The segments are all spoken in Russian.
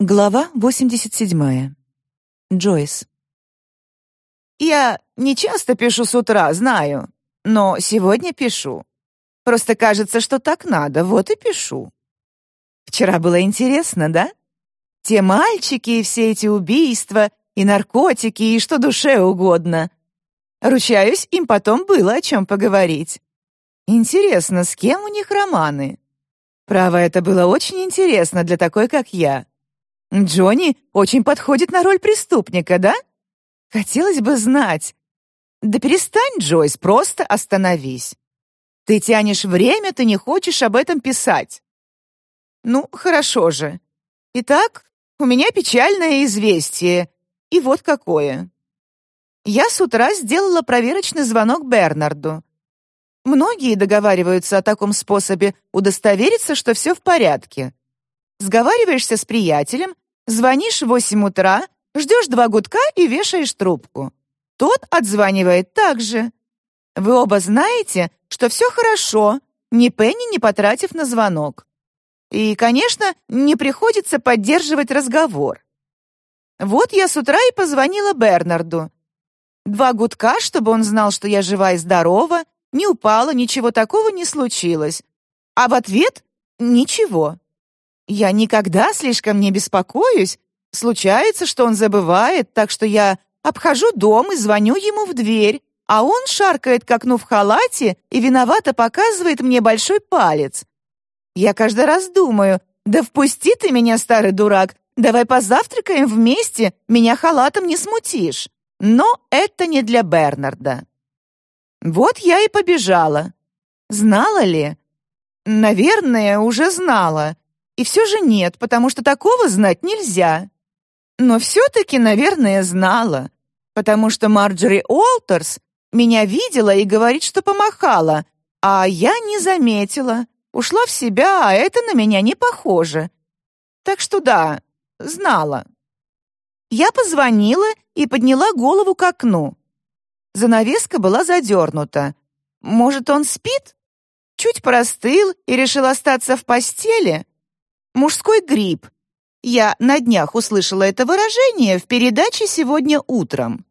Глава 87. Джойс. Я не часто пишу с утра, знаю, но сегодня пишу. Просто кажется, что так надо, вот и пишу. Вчера было интересно, да? Те мальчики и все эти убийства, и наркотики, и что душе угодно. Ручаюсь, им потом было о чем поговорить. Интересно, с кем у них романы? Право, это было очень интересно для такой, как я. Джонни очень подходит на роль преступника, да? Хотелось бы знать. Да перестань, Джойс, просто остановись. Ты тянешь время, ты не хочешь об этом писать. Ну, хорошо же. Итак, у меня печальное известие. И вот какое. Я с утра сделала проверочный звонок Бернарду. Многие договариваются о таком способе удостовериться, что все в порядке. Сговариваешься с приятелем, звонишь в восемь утра, ждешь два гудка и вешаешь трубку. Тот отзванивает так же. Вы оба знаете, что все хорошо, ни пенни не потратив на звонок. И, конечно, не приходится поддерживать разговор. Вот я с утра и позвонила Бернарду. Два гудка, чтобы он знал, что я жива и здорова, не упала, ничего такого не случилось. А в ответ — ничего. Я никогда слишком не беспокоюсь. Случается, что он забывает, так что я обхожу дом и звоню ему в дверь, а он шаркает к окну в халате и виновато показывает мне большой палец. Я каждый раз думаю, да впусти ты меня, старый дурак, давай позавтракаем вместе, меня халатом не смутишь. Но это не для Бернарда. Вот я и побежала. Знала ли? Наверное, уже знала. И все же нет, потому что такого знать нельзя. Но все-таки, наверное, знала, потому что Марджори Уолтерс меня видела и говорит, что помахала, а я не заметила. Ушла в себя, а это на меня не похоже. Так что да, знала. Я позвонила и подняла голову к окну. Занавеска была задернута. Может, он спит? Чуть простыл и решил остаться в постели? Мужской грипп. Я на днях услышала это выражение в передаче сегодня утром.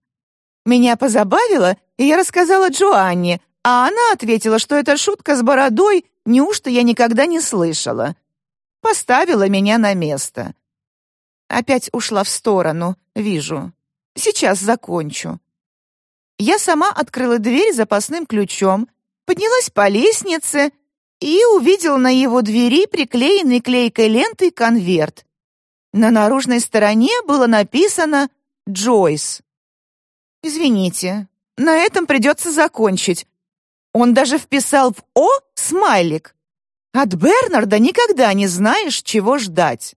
Меня позабавило, и я рассказала Джоанне, а она ответила, что это шутка с бородой, неужто я никогда не слышала. Поставила меня на место. Опять ушла в сторону, вижу. Сейчас закончу. Я сама открыла дверь запасным ключом, поднялась по лестнице и увидел на его двери приклеенный клейкой лентой конверт. На наружной стороне было написано «Джойс». «Извините, на этом придется закончить». Он даже вписал в «О» смайлик. От Бернарда никогда не знаешь, чего ждать.